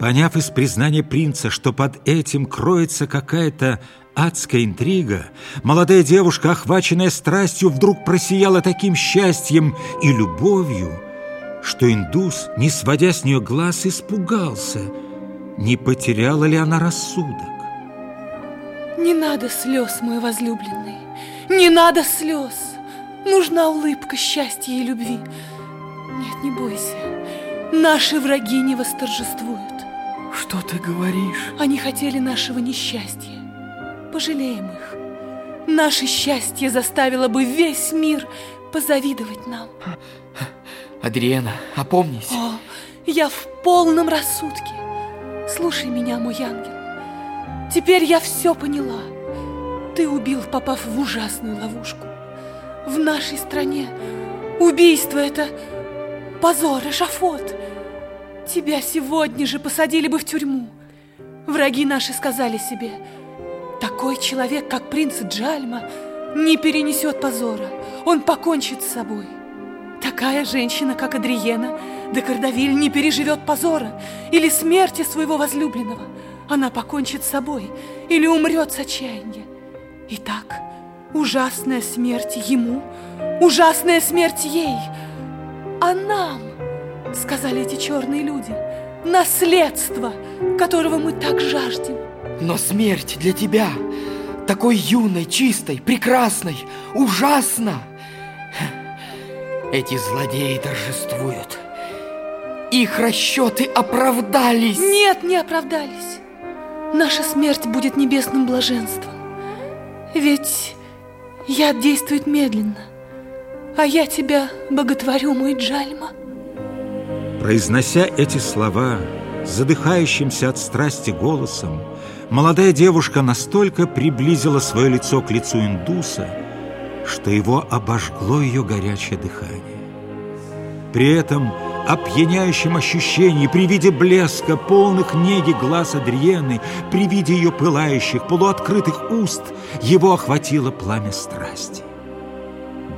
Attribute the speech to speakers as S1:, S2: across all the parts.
S1: Поняв из признания принца, что под этим кроется какая-то адская интрига, молодая девушка, охваченная страстью, вдруг просияла таким счастьем и любовью, что индус, не сводя с нее глаз, испугался, не потеряла ли она рассудок.
S2: Не надо слез, мой возлюбленный, не надо слез. Нужна улыбка счастья и любви. Нет, не бойся, наши враги не восторжествуют.
S3: Что ты говоришь?
S2: Они хотели нашего несчастья. Пожалеем их. Наше счастье заставило бы весь мир позавидовать нам.
S3: Адриена, опомнись.
S2: О, я в полном рассудке. Слушай меня, мой ангел. Теперь я все поняла. Ты убил, попав в ужасную ловушку. В нашей стране убийство – это позор, эшафот. Тебя сегодня же посадили бы в тюрьму. Враги наши сказали себе, такой человек, как принц Джальма, не перенесет позора. Он покончит с собой. Такая женщина, как Адриена, де Кардавиль не переживет позора или смерти своего возлюбленного. Она покончит с собой или умрет с отчаяния. Итак, ужасная смерть ему, ужасная смерть ей. А нам сказали эти черные люди. Наследство, которого мы так жаждем.
S3: Но смерть для тебя, такой юной, чистой, прекрасной, ужасна. Эти злодеи торжествуют. Их расчеты оправдались.
S2: Нет, не оправдались. Наша смерть будет небесным блаженством. Ведь яд действует медленно, а я тебя боготворю, мой Джальма.
S1: Произнося эти слова, задыхающимся от страсти голосом, молодая девушка настолько приблизила свое лицо к лицу индуса, что его обожгло ее горячее дыхание. При этом опьяняющем ощущении, при виде блеска, полных неги глаз Адриены, при виде ее пылающих, полуоткрытых уст, его охватило пламя страсти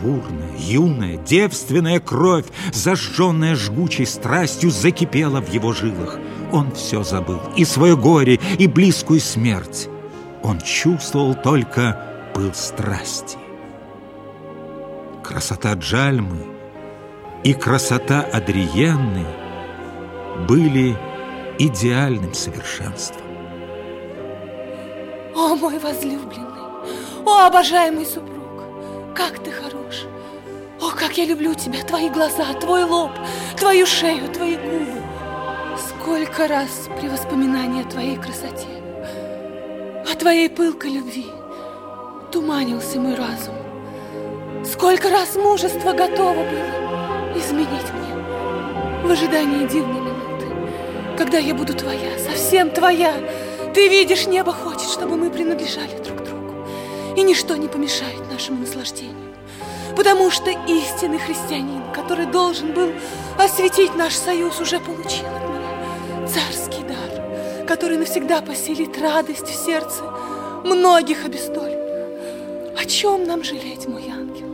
S1: бурная, юная, девственная кровь, зажженная жгучей страстью, закипела в его жилах. Он все забыл, и свое горе, и близкую смерть. Он чувствовал только пыл страсти. Красота Джальмы и красота Адриенны были идеальным совершенством.
S2: О, мой возлюбленный, о, обожаемый супруг! Как ты хорош! О, как я люблю тебя! Твои глаза, твой лоб, твою шею, твои губы! Сколько раз при воспоминании о твоей красоте, о твоей пылкой любви туманился мой разум. Сколько раз мужество готово было изменить мне в ожидании дивной минуты, когда я буду твоя, совсем твоя. Ты видишь, небо хочет, чтобы мы принадлежали друг другу и ничто не помешает нашему наслаждению. Потому что истинный христианин, который должен был осветить наш союз, уже получил от меня царский дар, который навсегда поселит радость в сердце многих обестольных. О чем нам жалеть, мой ангел?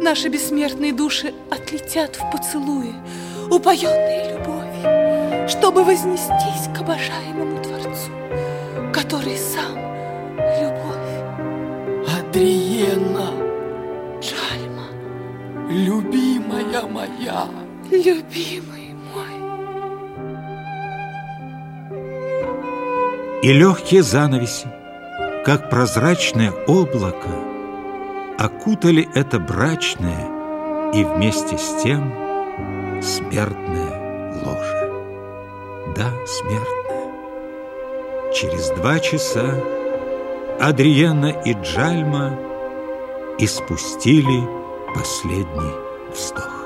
S2: Наши бессмертные души отлетят в поцелуи, упоенные любовью, чтобы вознестись к обожаемому
S3: любимая моя,
S2: любимый мой.
S1: И легкие занавеси, как прозрачное облако, окутали это брачное и вместе с тем смертное ложе. Да, смертное. Через два часа Адриена и Джальма испустили последний вздох.